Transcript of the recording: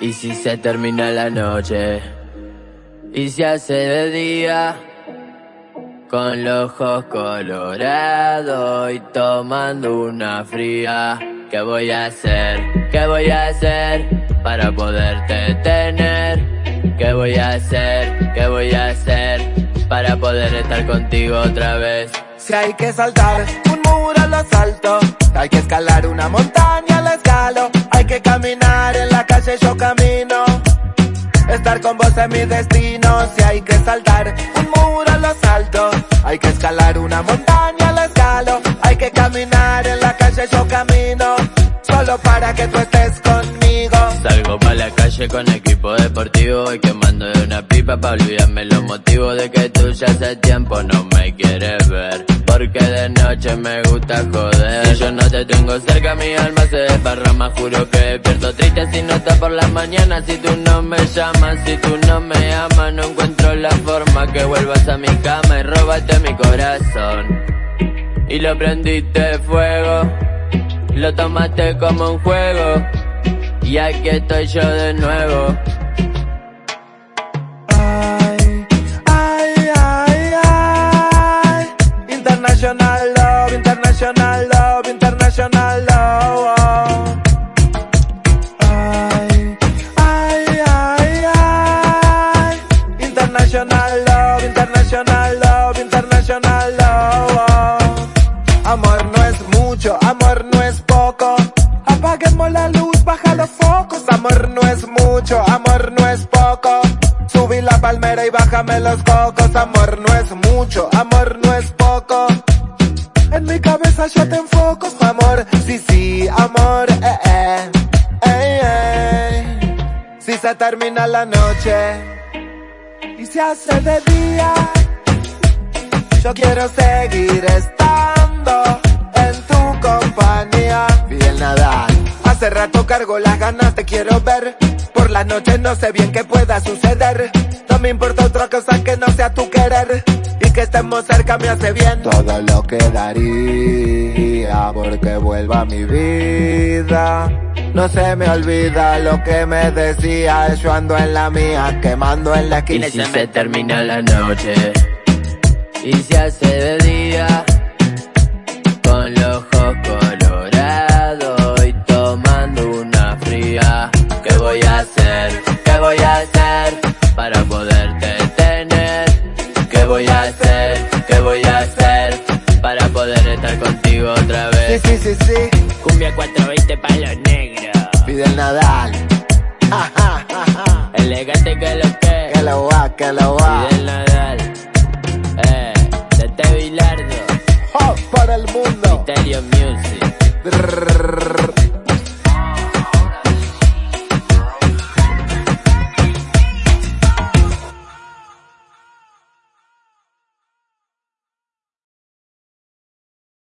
Y si se termina la noche y se hace de día con los ojos colorados y tomando una fría, ¿qué voy a hacer? ¿Qué voy a hacer para poderte tener? ¿Qué voy a hacer? ¿Qué voy a hacer para poder estar contigo otra vez? Si hay que saltar un muro lo salto, hay que escalar una montaña lo escalo, que caminar en la calle yo camino. Estar con vos es mi destino, si hay que saltar un muro lo salto, hay que escalar una montaña lo escalo, hay que caminar en la calle yo camino, solo para que tú estés conmigo. Salgo pa' la calle con equipo deportivo y quemando de una pipa pa' olvidarme los motivos de que tú ya hace tiempo no me quieres ver. Porque de noche me gusta joder. Si yo no te tengo cerca, mi alma se desparrama. Juro que despierto triste si no está por la mañana. Si tú no me llamas, si tú no me amas, no encuentro la forma que vuelvas a mi cama y robaste mi corazón. Y lo prendiste fuego, lo tomaste como un juego. Y aquí estoy yo de nuevo. International love, international love. oh. Ay, ay, ay, ay. International love, international love, international love. oh. Amor no es mucho, amor no es poco. Apaguemos la luz, baja los focos. Amor no es mucho, amor no es poco. Subí la palmera y bájame los cocos. Amor no es mucho, amor no es poco. Mi cabeza yo te enfoco, amor. Sí, sí, amor, eh, eh. Ey, ey. Si se termina la noche y se hace de día, yo quiero seguir estando en tu compañía. Fidel Nadal. Hace rato cargo las ganas, te quiero ver. Por la noche no sé bien qué pueda suceder. No me importa otra cosa que no sea tu querer. Y estemos cerca me hace bien. Todo lo que daría porque vuelva mi vida. No se me olvida lo que me decía. Yo ando en la mía, quemando en la Y esquina. si se termina la noche y se hace de día con los ojos colorados y tomando una fría. ¿Qué voy a hacer? Hacer? ¿Qué voy a hacer para poder estar contigo otra Sí, vez? sí, sí, sí. Cumbia 420 palos negros. Fidel Nadal. Ja, ja, ja, ja. Elegante que lo que. Que lo va, que lo va. Fidel Nadal. Eh, Tete Bilardo. Hop para el mundo. Stereo Music.